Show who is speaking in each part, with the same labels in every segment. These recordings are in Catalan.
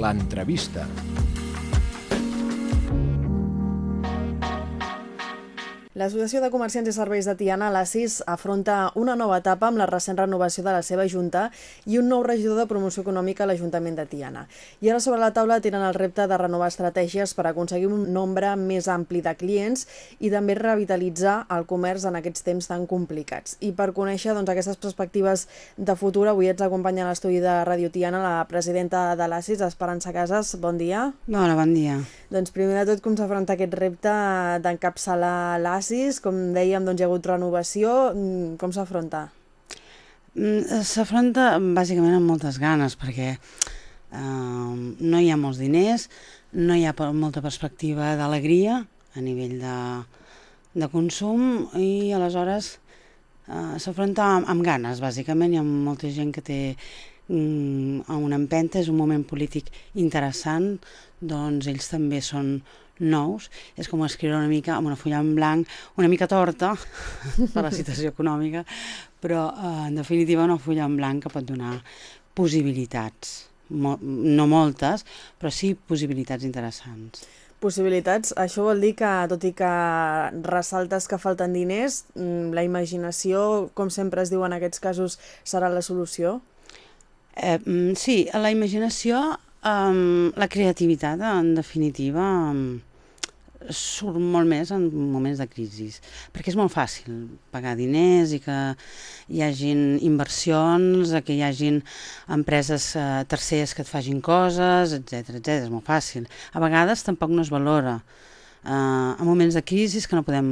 Speaker 1: l'entrevista.
Speaker 2: L'Associació de Comerciants i Serveis de Tiana, l'ASIS, afronta una nova etapa amb la recent renovació de la seva Junta i un nou regidor de promoció econòmica a l'Ajuntament de Tiana. I ara sobre la taula tenen el repte de renovar estratègies per aconseguir un nombre més ampli de clients i també revitalitzar el comerç en aquests temps tan complicats. I per conèixer doncs, aquestes perspectives de futur, avui ens acompanya a l'estudi de Radio Tiana la presidenta de l'ASIS, Esperança Casas. Bon dia.
Speaker 3: Hola, bon dia.
Speaker 2: Doncs primer de tot, com s'afronta aquest repte d'encapçalar l'ASIS negocis, com dèiem, doncs hi ha hagut renovació, mm, com s'afronta?
Speaker 3: Mm, s'afronta bàsicament amb moltes ganes, perquè eh, no hi ha molts diners, no hi ha molta perspectiva d'alegria a nivell de, de consum i aleshores eh, s'afronta amb, amb ganes, bàsicament. Hi ha molta gent que té mm, una empenta, és un moment polític interessant, doncs ells també són nous, és com escriure una mica amb una fulla en blanc, una mica torta per la situació econòmica, però eh, en definitiva una fulla en blanc que pot donar possibilitats, Mo no moltes, però sí possibilitats interessants.
Speaker 2: Possibilitats, això vol dir que, tot i que ressaltes que falten diners, mm, la imaginació, com sempre es diu en aquests casos, serà la solució?
Speaker 3: Eh, mm, sí, la imaginació, eh, la creativitat, en definitiva, eh, surt molt més en moments de crisi, perquè és molt fàcil pagar diners i que hi hagin inversions, que hi hagin empreses eh, terceres que et fagin coses, etc etc. és molt fàcil. A vegades tampoc no es valora. Eh, en moments de crisi que no podem,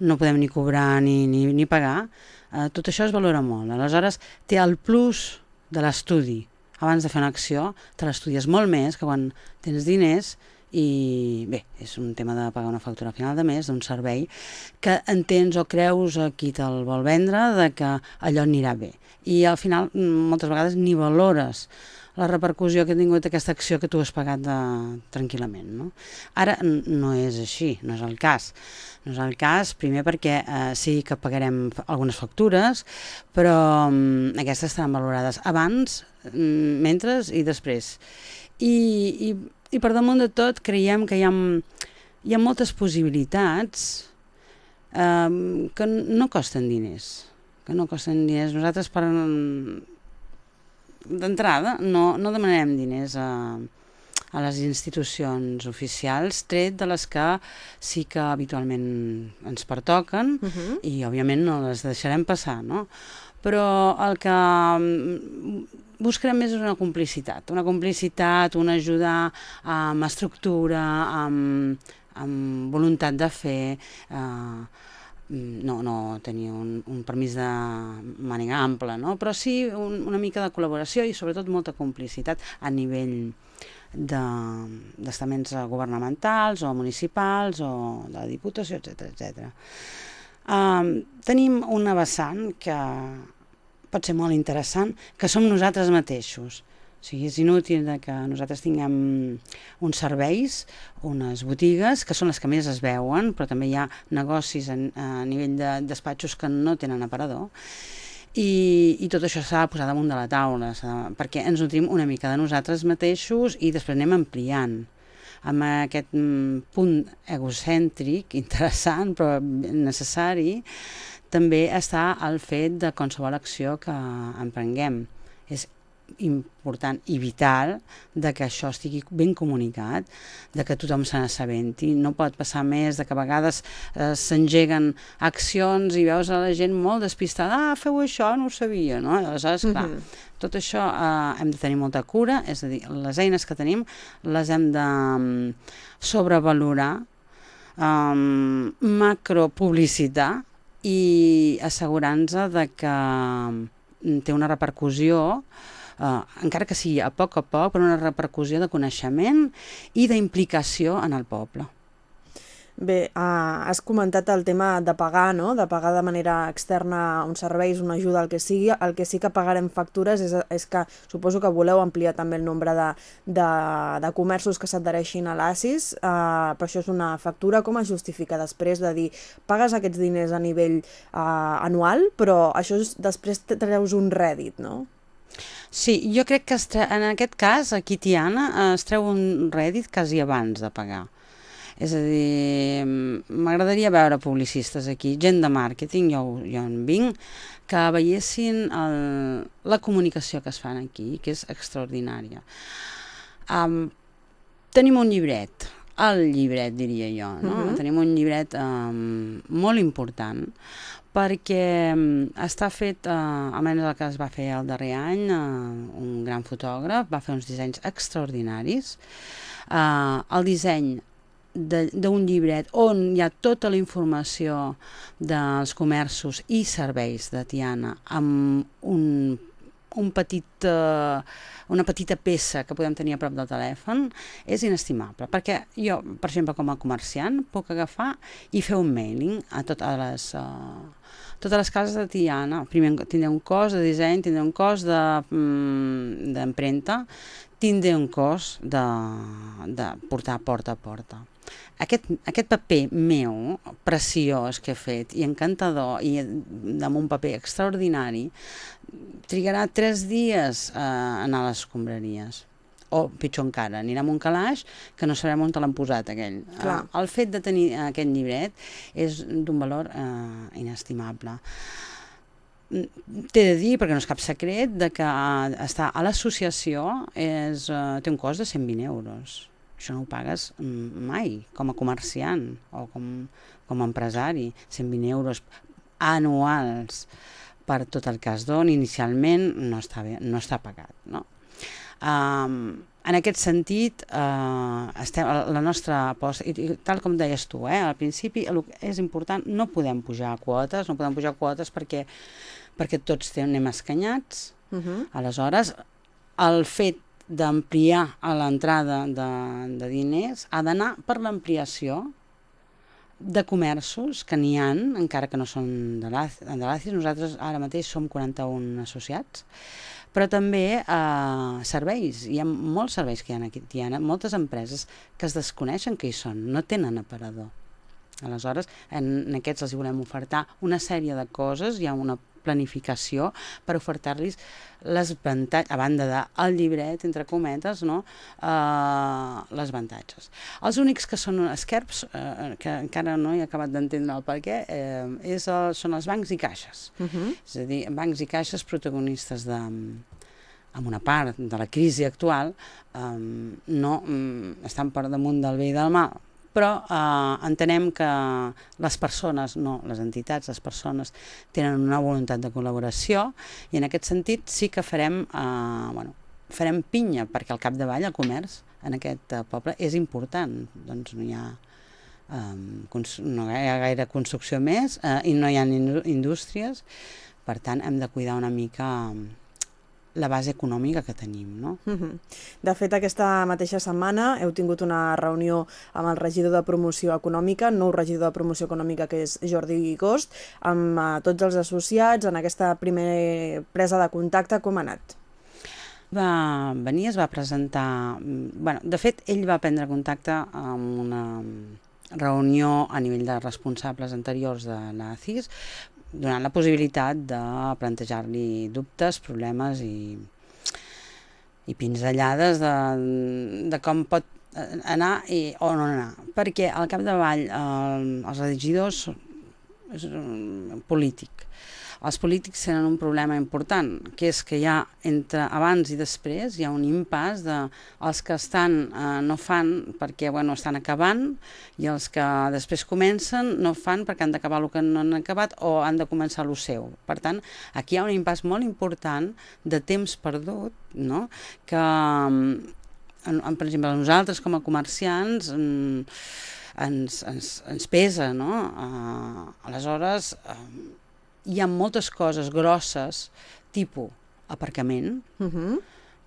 Speaker 3: no podem ni cobrar ni, ni, ni pagar, eh, tot això es valora molt. Aleshores, té el plus de l'estudi. Abans de fer una acció, te l'estudies molt més que quan tens diners i bé, és un tema de pagar una factura final de mes d'un servei que entens o creus a qui te'l vol vendre de que allò anirà bé. I al final moltes vegades ni valores la repercussió que ha tingut aquesta acció que tu has pagat de, tranquil·lament. No? Ara no és així, no és el cas. No és el cas, primer perquè eh, sí que pagarem algunes factures, però mm, aquestes estaran valorades abans, mm, mentre i després. I, i i per damunt de tot creiem que hi ha, hi ha moltes possibilitats eh, que no costen diners, que no costen diners. Nosaltres per d'entrada no, no demanarem diners a, a les institucions oficials, tret de les que sí que habitualment ens pertoquen uh -huh. i òbviament no les deixarem passar, no? Però el que buscarem més una complicitat, una complicitat, una ajuda amb estructura, amb, amb voluntat de fer, eh, no, no tenir un, un permís de màniga ampla, no? però sí un, una mica de col·laboració i sobretot molta complicitat a nivell d'estaments de, governamentals o municipals o de la Diputació, etc etc. Um, tenim una vessant que pot ser molt interessant, que som nosaltres mateixos. O sigui, és inútil que nosaltres tinguem uns serveis, unes botigues, que són les que més es veuen, però també hi ha negocis a, a nivell de despatxos que no tenen aparador, i, i tot això s'ha de posar damunt de la taula, perquè ens nutrim una mica de nosaltres mateixos i després anem ampliant amb aquest mm, punt egocèntric, interessant però necessari, també està el fet de qualsevol acció que emprenguem. Important i vital de que això estigui ben comunicat, de que tothom se n'assabenti. No pot passar més de que a vegades eh, s'engeguen accions i veus a la gent molt despistada, ah, feu això, no ho sabia, no? Aleshores, clar, mm -hmm. tot això eh, hem de tenir molta cura, és a dir, les eines que tenim les hem de um, sobrevalorar, um, macropublicitar, i assegurant-se de que mm, té una repercussió eh, encara que sigui a poc a poc, però una repercussió de coneixement i d'implicació en el poble.
Speaker 2: Bé, uh, has comentat el tema de pagar, no? de pagar de manera externa uns serveis, una ajuda, el que sigui. El que sí que pagarem factures és, és que suposo que voleu ampliar també el nombre de, de, de comerços que s'adhereixin a l'ASIS, uh, però això és una factura. Com es justifica després de dir pagues aquests diners a nivell uh, anual, però això és, després treus un rèdit, no?
Speaker 3: Sí, jo crec que en aquest cas, aquí Tiana, eh, es treu un rèdit quasi abans de pagar. És a dir, m'agradaria veure publicistes aquí, gent de màrqueting, jo, jo en vinc, que veiessin el, la comunicació que es fan aquí, que és extraordinària. Um, tenim un llibret, el llibret diria jo, no? Uh -huh. Tenim un llibret um, molt important perquè està fet, uh, almenys el que es va fer el darrer any, uh, un gran fotògraf, va fer uns dissenys extraordinaris. Uh, el disseny d'un llibret on hi ha tota la informació dels comerços i serveis de Tiana amb un un petit, uh, una petita peça que podem tenir a prop del telèfon és inestimable, perquè jo, per exemple, com a comerciant, puc agafar i fer un mailing a totes les, uh, totes les cases de Tiana. Primer tindré un cos de disseny, tindré un cos d'empremta, de, mm, tindré un cos de, de portar porta a porta aquest, aquest paper meu, preciós que he fet, i encantador, i amb un paper extraordinari, trigarà tres dies a anar a les escombraries o pitjor encara, anirà amb un calaix que no sabem on te l'han posat aquell.
Speaker 2: Clar.
Speaker 3: El fet de tenir aquest llibret és d'un valor eh, inestimable. T'he de dir, perquè no és cap secret, de que eh, està a l'associació eh, té un cost de 120 euros això no ho pagues mai com a comerciant o com, com a empresari, 120 euros anuals per tot el que es doni inicialment no està, bé, no està pagat. No? Um, en aquest sentit, uh, estem, la nostra aposta, i, i tal com deies tu, eh, al principi el que és important, no podem pujar quotes, no podem pujar quotes perquè, perquè tots anem escanyats, uh -huh. aleshores el fet d'ampliar a l'entrada de, de diners ha d'anar per l'ampliació de comerços que n'hi han, encara que no són de l'ACIS, nosaltres ara mateix som 41 associats, però també eh, serveis, hi ha molts serveis que hi ha aquí, hi ha moltes empreses que es desconeixen que hi són, no tenen aparador. Aleshores, en, en aquests els volem ofertar una sèrie de coses, hi ha una planificació per ofertar-los les avantatges, a banda del llibret, entre cometes, no? uh, les avantatges. Els únics que són esquerps, uh, que encara no he acabat d'entendre el per què, eh, és el, són els bancs i caixes. Uh mhm. -huh. És a dir, bancs i caixes protagonistes de, amb una part de la crisi actual, um, no um, estan per damunt del bé i del mal, però eh, entenem que les persones, no les entitats, les persones tenen una voluntat de col·laboració i en aquest sentit sí que farem, eh, bueno, farem pinya perquè al capdavall el comerç en aquest eh, poble és important, doncs no hi ha eh, no hi ha gaire construcció més eh, i no hi ha indústries, per tant hem de cuidar una mica la base econòmica que tenim. No? Uh
Speaker 2: -huh. De fet, aquesta mateixa setmana heu tingut una reunió amb el regidor de promoció econòmica, nou regidor de promoció econòmica que és Jordi Gost, amb uh, tots els associats en aquesta primera presa de contacte. Com ha anat?
Speaker 3: Va venir, es va presentar... Mm, bueno, de fet, ell va prendre contacte amb una reunió a nivell de responsables anteriors de l'ACIS donant la possibilitat de plantejar-li dubtes, problemes i, i pinzellades de, de com pot anar i, o no anar. Perquè al capdavall eh, els regidors és un polític els polítics tenen un problema important, que és que hi ha entre abans i després hi ha un impàs de els que estan eh, no fan perquè bueno, estan acabant i els que després comencen no fan perquè han d'acabar el que no han acabat o han de començar el seu. Per tant, aquí hi ha un impàs molt important de temps perdut, no? que en, en, per exemple, nosaltres com a comerciants en, ens, ens, ens pesa, no? Uh, aleshores, uh, hi ha moltes coses grosses, tipus aparcament, uh mhm. -huh.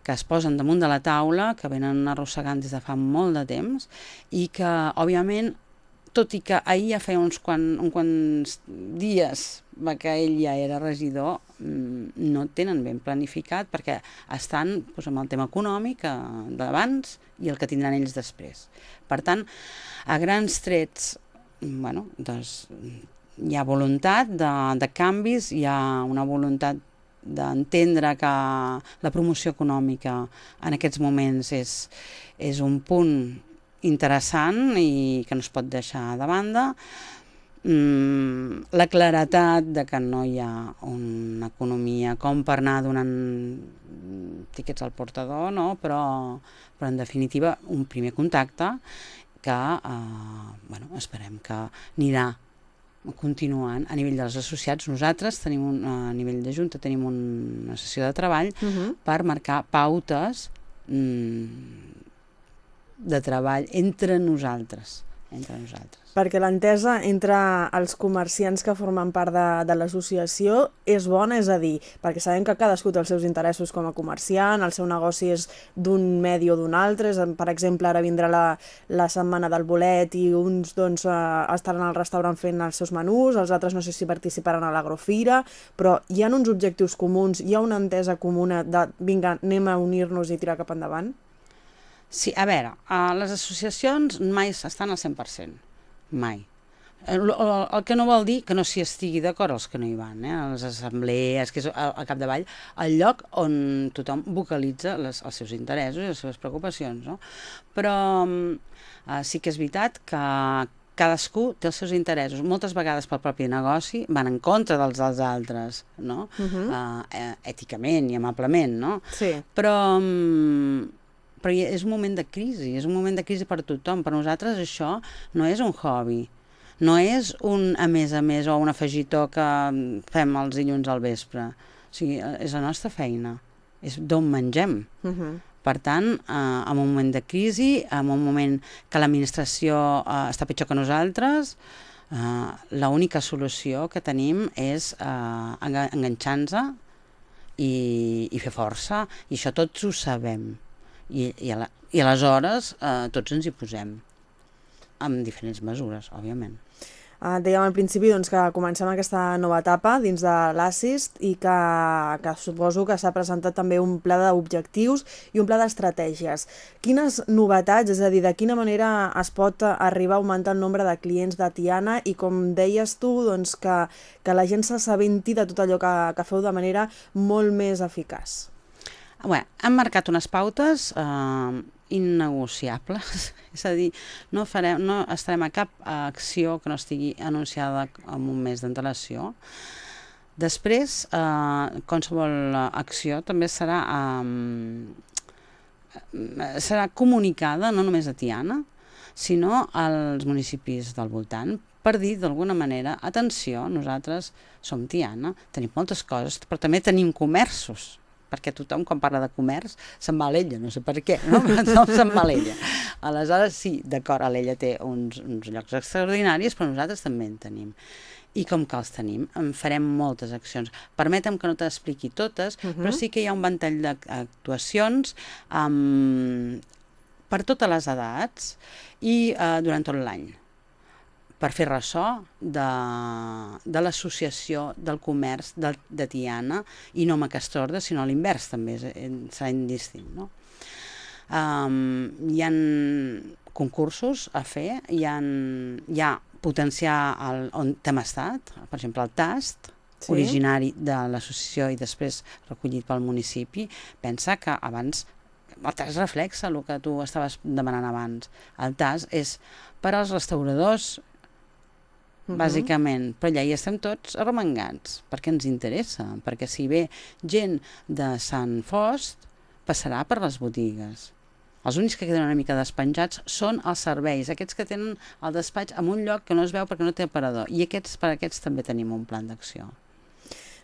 Speaker 3: que es posen damunt de la taula, que venen arrossegant des de fa molt de temps, i que, òbviament, tot i que ahir ja feia uns, quan, uns quants dies que ell ja era regidor, mm, no tenen ben planificat perquè estan doncs, amb el tema econòmic eh, d'abans i el que tindran ells després. Per tant, a grans trets, bueno, doncs, hi ha voluntat de, de canvis, hi ha una voluntat d'entendre que la promoció econòmica en aquests moments és, és un punt interessant i que no es pot deixar de banda, mm, la claretat de que no hi ha una economia com per anar donant tiquets al portador, no? però, però en definitiva un primer contacte que eh, bueno, esperem que anirà continuant a nivell dels associats. Nosaltres tenim un, a nivell de Junta tenim una sessió de treball uh -huh. per marcar pautes mm, de treball entre nosaltres entre nosaltres.
Speaker 2: Perquè l'entesa entre els comerciants que formen part de, de l'associació és bona, és a dir, perquè sabem que cadascú té els seus interessos com a comerciant, el seu negoci és d'un medi o d'un altre, per exemple, ara vindrà la, la setmana del bolet i uns doncs, eh, estaran al restaurant fent els seus menús, els altres no sé si participaran a l'agrofira, però hi ha uns objectius comuns, hi ha una entesa comuna de vinga, anem a unir-nos i tirar cap endavant?
Speaker 3: Sí, a veure, uh, les associacions mai estan al 100%, mai. El, el, el que no vol dir que no s'hi estigui d'acord els que no hi van, eh? les assemblees, que és al, al capdavall, el lloc on tothom vocalitza les, els seus interessos i les seves preocupacions. No? Però uh, sí que és veritat que cadascú té els seus interessos. Moltes vegades pel propi negoci van en contra dels dels altres, no? Uh -huh. uh, èticament i amablement, no?
Speaker 2: Sí.
Speaker 3: Però... Um, però és un moment de crisi, és un moment de crisi per tothom. Per nosaltres això no és un hobby, no és un a més a més o un afegitó que fem els dilluns al vespre. O sigui, és la nostra feina, és d'on mengem. Uh -huh. Per tant, eh, en un moment de crisi, en un moment que l'administració eh, està pitjor que nosaltres, eh, l'única solució que tenim és eh, enganxar-nos i, i fer força, i això tots ho sabem i, i, a la, i aleshores eh, tots ens hi posem amb diferents mesures, òbviament.
Speaker 2: Uh, dèiem al principi doncs, que comencem aquesta nova etapa dins de l'ASIST i que, que suposo que s'ha presentat també un pla d'objectius i un pla d'estratègies. Quines novetats, és a dir, de quina manera es pot arribar a augmentar el nombre de clients de Tiana i com deies tu, doncs, que, que la gent s'assabenti de tot allò que, que feu de manera molt més eficaç?
Speaker 3: Bé, hem marcat unes pautes eh, innegociables, és a dir, no, farem, no estarem a cap acció que no estigui anunciada amb un mes d'antelació. Després, eh, qualsevol acció també serà, eh, serà comunicada no només a Tiana, sinó als municipis del voltant, per dir d'alguna manera, atenció, nosaltres som Tiana, tenim moltes coses, però també tenim comerços, perquè tothom quan parla de comerç se'n va a l'ella, no sé per què, no? tothom se'n va a l'ella. Aleshores, sí, d'acord, a l'ella té uns, uns llocs extraordinaris, però nosaltres també en tenim i com que els tenim, en farem moltes accions. Permetem que no t'expliqui totes, uh -huh. però sí que hi ha un ventall d'actuacions um, per totes les edats i uh, durant tot l'any per fer ressò de, de l'associació del comerç de, de Tiana i no Macastorda, sinó a l'invers també, és, serà indistint. No? Um, hi han concursos a fer, hi, ha, hi ha potenciar el, on hem estat, per exemple el TAST, sí. originari de l'associació i després recollit pel municipi, pensa que abans el TAS reflexa el que tu estaves demanant abans. El TAS és per als restauradors uh -huh. bàsicament, però allà hi estem tots arremangats, perquè ens interessa, perquè si ve gent de Sant Fost, passarà per les botigues. Els únics que queden una mica despenjats són els serveis, aquests que tenen el despatx en un lloc que no es veu perquè no té aparador, i aquests per aquests també tenim un plan d'acció.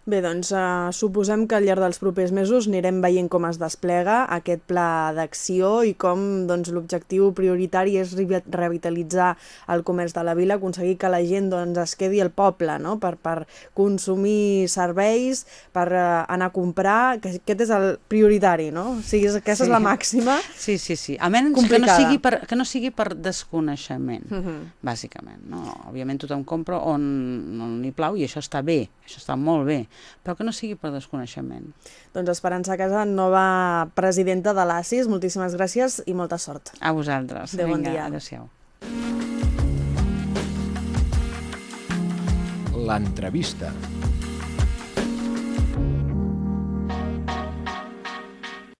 Speaker 2: Bé, doncs uh, suposem que al llarg dels propers mesos anirem veient com es desplega aquest pla d'acció i com doncs, l'objectiu prioritari és revitalitzar el comerç de la vila, aconseguir que la gent doncs, es quedi al poble no? per, per consumir serveis, per uh, anar a comprar, que aquest és el prioritari, no? O sigui, aquesta sí. és la màxima.
Speaker 3: Sí, sí, sí. A menys que no, sigui per, que no sigui per desconeixement, uh -huh. bàsicament. No? Òbviament tothom compra on, on li plau i això està bé, això està molt bé però que no sigui per desconeixement.
Speaker 2: Doncs Esperança Casa, nova presidenta de l'ASIS, moltíssimes gràcies i molta sort.
Speaker 3: A vosaltres.
Speaker 2: Adéu, bon dia.
Speaker 3: Adéu-siau.
Speaker 1: L'entrevista.